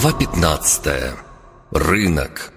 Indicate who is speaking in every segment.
Speaker 1: Глава 15. Рынок.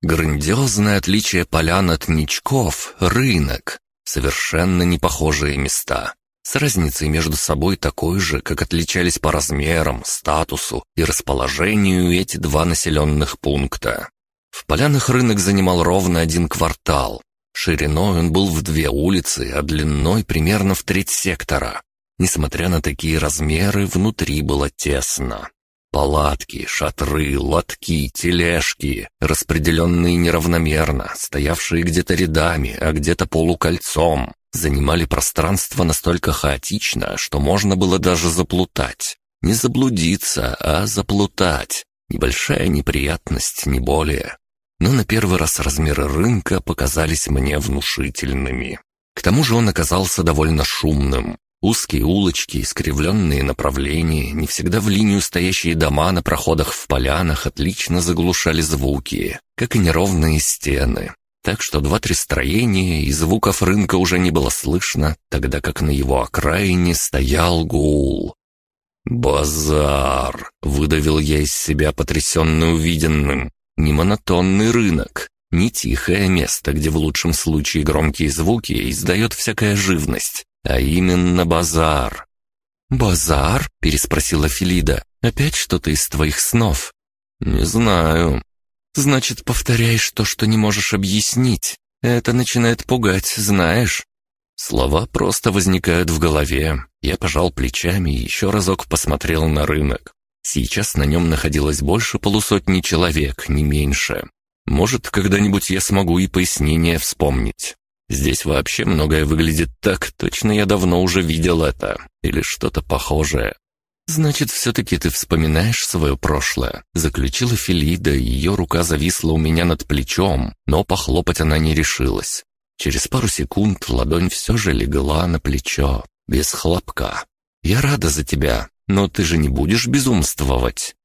Speaker 1: Грандиозное отличие полян от ничков — рынок. Совершенно не похожие места. С разницей между собой такой же, как отличались по размерам, статусу и расположению эти два населенных пункта. В полянах рынок занимал ровно один квартал. Шириной он был в две улицы, а длиной примерно в треть сектора. Несмотря на такие размеры, внутри было тесно. Палатки, шатры, лотки, тележки, распределенные неравномерно, стоявшие где-то рядами, а где-то полукольцом, занимали пространство настолько хаотично, что можно было даже заплутать. Не заблудиться, а заплутать. Небольшая неприятность, не более. Но на первый раз размеры рынка показались мне внушительными. К тому же он оказался довольно шумным. Узкие улочки, искривленные направления, не всегда в линию стоящие дома на проходах в полянах отлично заглушали звуки, как и неровные стены. Так что два-три строения и звуков рынка уже не было слышно, тогда как на его окраине стоял гул. «Базар!» — выдавил я из себя потрясенный увиденным. «Не монотонный рынок, не тихое место, где в лучшем случае громкие звуки издает всякая живность, а именно базар. «Базар?» — переспросила Филида. «Опять что-то из твоих снов?» «Не знаю». «Значит, повторяешь то, что не можешь объяснить. Это начинает пугать, знаешь?» Слова просто возникают в голове. Я пожал плечами и еще разок посмотрел на рынок. Сейчас на нем находилось больше полусотни человек, не меньше. Может, когда-нибудь я смогу и пояснение вспомнить. Здесь вообще многое выглядит так, точно я давно уже видел это. Или что-то похожее. «Значит, все-таки ты вспоминаешь свое прошлое», — заключила Филида, и ее рука зависла у меня над плечом, но похлопать она не решилась. Через пару секунд ладонь все же легла на плечо, без хлопка. «Я рада за тебя, но ты же не будешь безумствовать».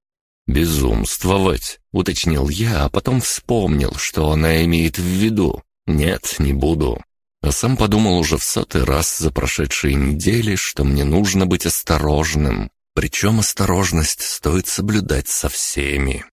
Speaker 1: «Безумствовать», — уточнил я, а потом вспомнил, что она имеет в виду. «Нет, не буду». А сам подумал уже в сотый раз за прошедшие недели, что мне нужно быть осторожным. Причем осторожность стоит соблюдать со всеми.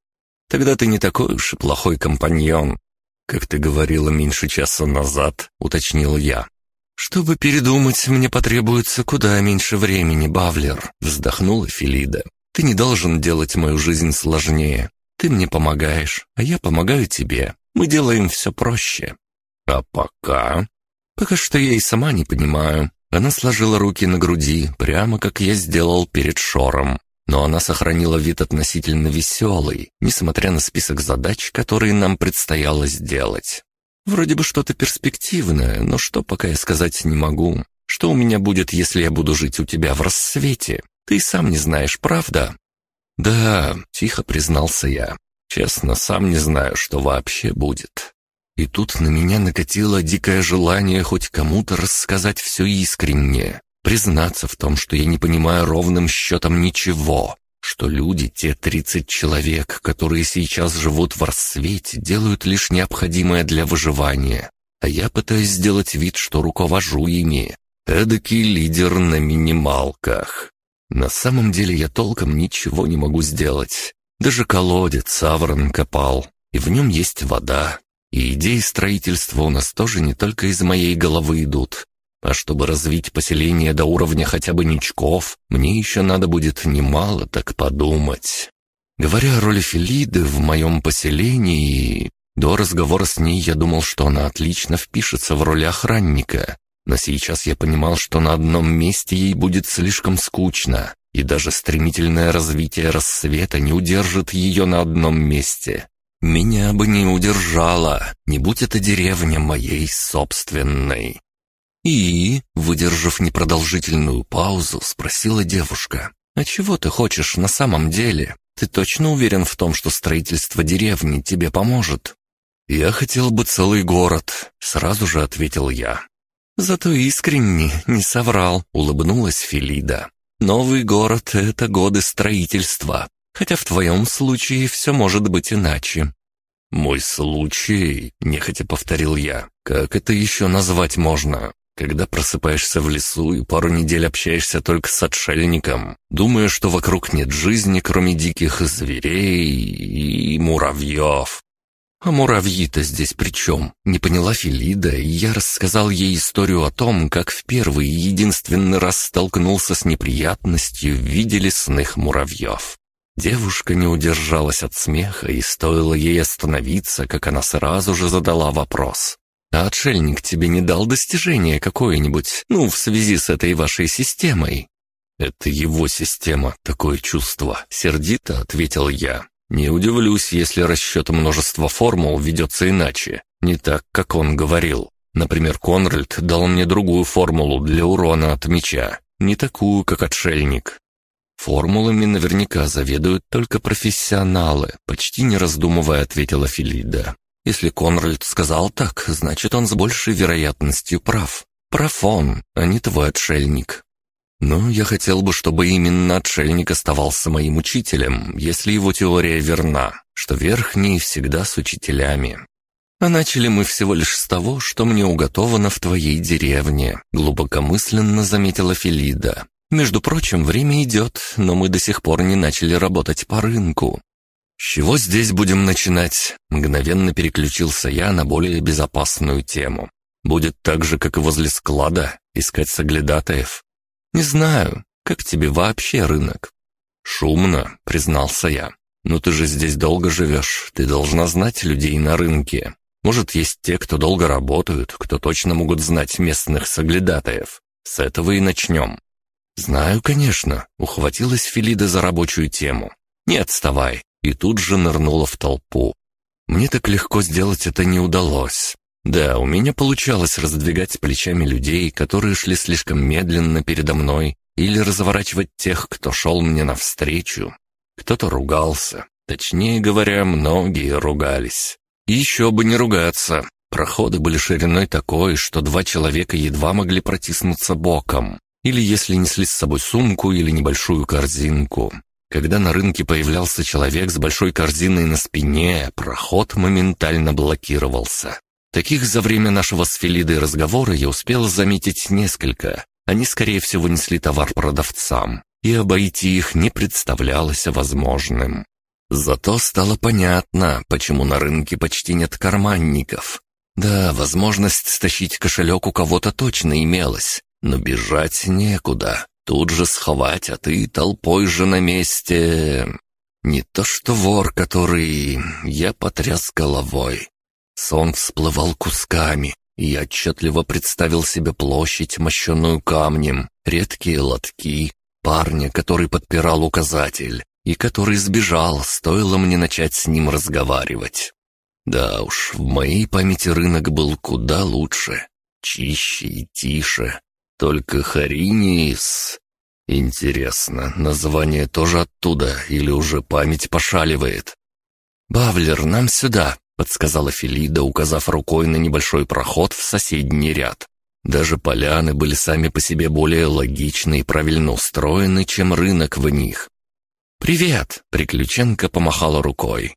Speaker 1: Тогда ты не такой уж и плохой компаньон. Как ты говорила меньше часа назад, уточнил я. «Чтобы передумать, мне потребуется куда меньше времени, Бавлер», — вздохнула Филида. «Ты не должен делать мою жизнь сложнее. Ты мне помогаешь, а я помогаю тебе. Мы делаем все проще. «А пока?» «Пока что я и сама не понимаю». Она сложила руки на груди, прямо как я сделал перед Шором. Но она сохранила вид относительно веселый, несмотря на список задач, которые нам предстояло сделать. Вроде бы что-то перспективное, но что пока я сказать не могу. Что у меня будет, если я буду жить у тебя в рассвете? Ты сам не знаешь, правда?» «Да», — тихо признался я. «Честно, сам не знаю, что вообще будет. И тут на меня накатило дикое желание хоть кому-то рассказать все искренне, признаться в том, что я не понимаю ровным счетом ничего, что люди, те тридцать человек, которые сейчас живут в рассвете, делают лишь необходимое для выживания, а я пытаюсь сделать вид, что руковожу ими. Эдакий лидер на минималках. На самом деле я толком ничего не могу сделать. Даже колодец Аврон копал, и в нем есть вода, и идеи строительства у нас тоже не только из моей головы идут. А чтобы развить поселение до уровня хотя бы ничков, мне еще надо будет немало так подумать. Говоря о роли Филиды в моем поселении, до разговора с ней я думал, что она отлично впишется в роль охранника. Но сейчас я понимал, что на одном месте ей будет слишком скучно, и даже стремительное развитие рассвета не удержит ее на одном месте. Меня бы не удержала, не будь это деревня моей собственной. И, выдержав непродолжительную паузу, спросила девушка, «А чего ты хочешь на самом деле? Ты точно уверен в том, что строительство деревни тебе поможет?» «Я хотел бы целый город», — сразу же ответил я. «Зато искренне, не соврал», — улыбнулась Филида. «Новый город — это годы строительства, Хотя в твоем случае все может быть иначе». «Мой случай», — нехотя повторил я. «Как это еще назвать можно? Когда просыпаешься в лесу и пару недель общаешься только с отшельником, думая, что вокруг нет жизни, кроме диких зверей и муравьев. «А муравьи-то здесь при чем?» — не поняла Филида, и я рассказал ей историю о том, как в первый и единственный раз столкнулся с неприятностью в виде лесных муравьев. Девушка не удержалась от смеха, и стоило ей остановиться, как она сразу же задала вопрос. «А отшельник тебе не дал достижение какое-нибудь, ну, в связи с этой вашей системой?» «Это его система, такое чувство», — сердито ответил я. Не удивлюсь, если расчет множества формул ведется иначе, не так, как он говорил. Например, Конральд дал мне другую формулу для урона от меча, не такую, как отшельник. Формулами наверняка заведуют только профессионалы, почти не раздумывая ответила Филида. Если Конральд сказал так, значит он с большей вероятностью прав. Прав он, а не твой отшельник. Но я хотел бы, чтобы именно отшельник оставался моим учителем, если его теория верна, что верхние всегда с учителями. А начали мы всего лишь с того, что мне уготовано в твоей деревне», — глубокомысленно заметила Филида. «Между прочим, время идет, но мы до сих пор не начали работать по рынку». «С чего здесь будем начинать?» Мгновенно переключился я на более безопасную тему. «Будет так же, как и возле склада, искать соглядатаев. «Не знаю, как тебе вообще рынок?» «Шумно», — признался я. «Но ты же здесь долго живешь, ты должна знать людей на рынке. Может, есть те, кто долго работают, кто точно могут знать местных соглядатаев. С этого и начнем». «Знаю, конечно», — ухватилась Филида за рабочую тему. «Не отставай», и тут же нырнула в толпу. Мне так легко сделать это не удалось. Да, у меня получалось раздвигать плечами людей, которые шли слишком медленно передо мной, или разворачивать тех, кто шел мне навстречу. Кто-то ругался. Точнее говоря, многие ругались. И еще бы не ругаться. Проходы были шириной такой, что два человека едва могли протиснуться боком. Или если несли с собой сумку или небольшую корзинку. Когда на рынке появлялся человек с большой корзиной на спине, проход моментально блокировался. Таких за время нашего с Филидой разговора я успел заметить несколько. Они, скорее всего, несли товар продавцам, и обойти их не представлялось возможным. Зато стало понятно, почему на рынке почти нет карманников. Да, возможность стащить кошелек у кого-то точно имелась, но бежать некуда. Тут же схватят и толпой же на месте... Не то что вор, который... Я потряс головой. Сон всплывал кусками, и я отчетливо представил себе площадь, мощенную камнем, редкие лотки, парня, который подпирал указатель, и который сбежал, стоило мне начать с ним разговаривать. Да уж, в моей памяти рынок был куда лучше, чище и тише. Только Харинис... Интересно, название тоже оттуда или уже память пошаливает? «Бавлер, нам сюда!» подсказала Филида, указав рукой на небольшой проход в соседний ряд. Даже поляны были сами по себе более логичны и правильно устроены, чем рынок в них. «Привет!» — Приключенка помахала рукой.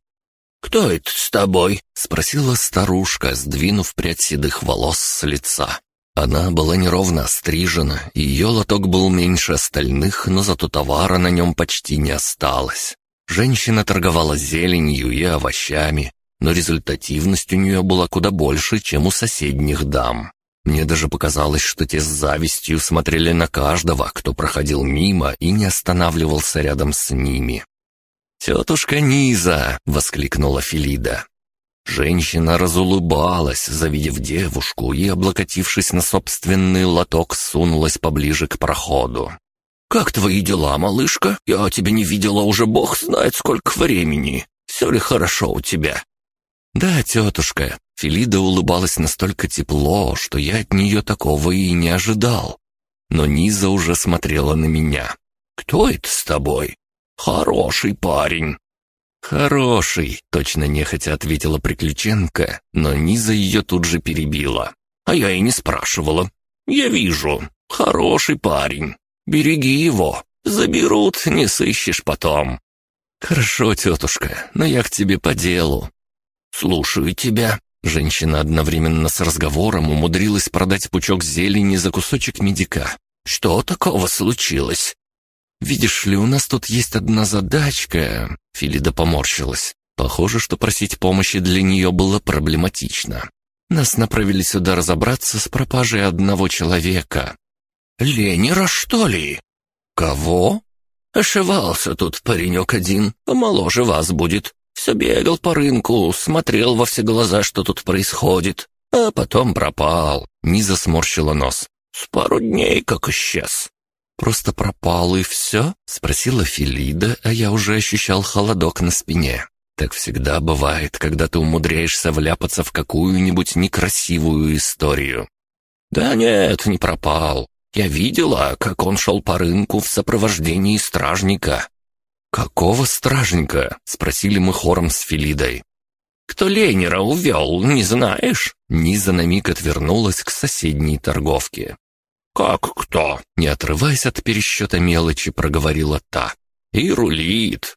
Speaker 2: «Кто это с тобой?»
Speaker 1: — спросила старушка, сдвинув прядь седых волос с лица. Она была неровно острижена, и ее лоток был меньше остальных, но зато товара на нем почти не осталось. Женщина торговала зеленью и овощами, но результативность у нее была куда больше, чем у соседних дам. Мне даже показалось, что те с завистью смотрели на каждого, кто проходил мимо и не останавливался рядом с ними. «Тетушка Низа!» — воскликнула Филида. Женщина разулыбалась, завидев девушку, и, облокотившись на собственный лоток, сунулась поближе к проходу. «Как твои дела, малышка? Я тебя не видела уже бог знает сколько времени. Все ли хорошо у тебя?» «Да, тетушка». Филида улыбалась настолько тепло, что я от нее такого и не ожидал. Но Низа уже смотрела на меня. «Кто это с тобой?» «Хороший парень». «Хороший», — точно нехотя ответила Приключенка, но Низа ее тут же перебила. «А я и не спрашивала. Я вижу. Хороший парень. Береги его. Заберут, не сыщешь потом». «Хорошо, тетушка, но я к тебе по делу. «Слушаю тебя. Женщина одновременно с разговором умудрилась продать пучок зелени за кусочек медика.
Speaker 2: «Что такого случилось?»
Speaker 1: «Видишь ли, у нас тут есть одна задачка...» Филида поморщилась. Похоже, что просить помощи для нее было проблематично. Нас направили сюда разобраться с пропажей одного человека.
Speaker 2: «Ленера, что ли?»
Speaker 1: «Кого?»
Speaker 2: «Ошивался тут паренек один, помоложе вас будет. Все бегал по рынку, смотрел во все глаза, что тут происходит. А потом пропал.
Speaker 1: Низа сморщила нос.
Speaker 2: С пару дней как исчез.
Speaker 1: «Просто пропал и все?» — спросила Филида, а я уже ощущал холодок на спине. Так всегда бывает, когда ты умудряешься вляпаться в какую-нибудь некрасивую историю.
Speaker 2: «Да нет, не пропал. Я видела, как он шел по рынку в сопровождении стражника.
Speaker 1: «Какого стражника?» — спросили мы хором с Филидой.
Speaker 2: «Кто Ленера увел, не знаешь?»
Speaker 1: Низа на миг отвернулась к соседней торговке.
Speaker 2: «Как кто?»
Speaker 1: — не отрываясь от пересчета мелочи, проговорила та.
Speaker 2: «И рулит.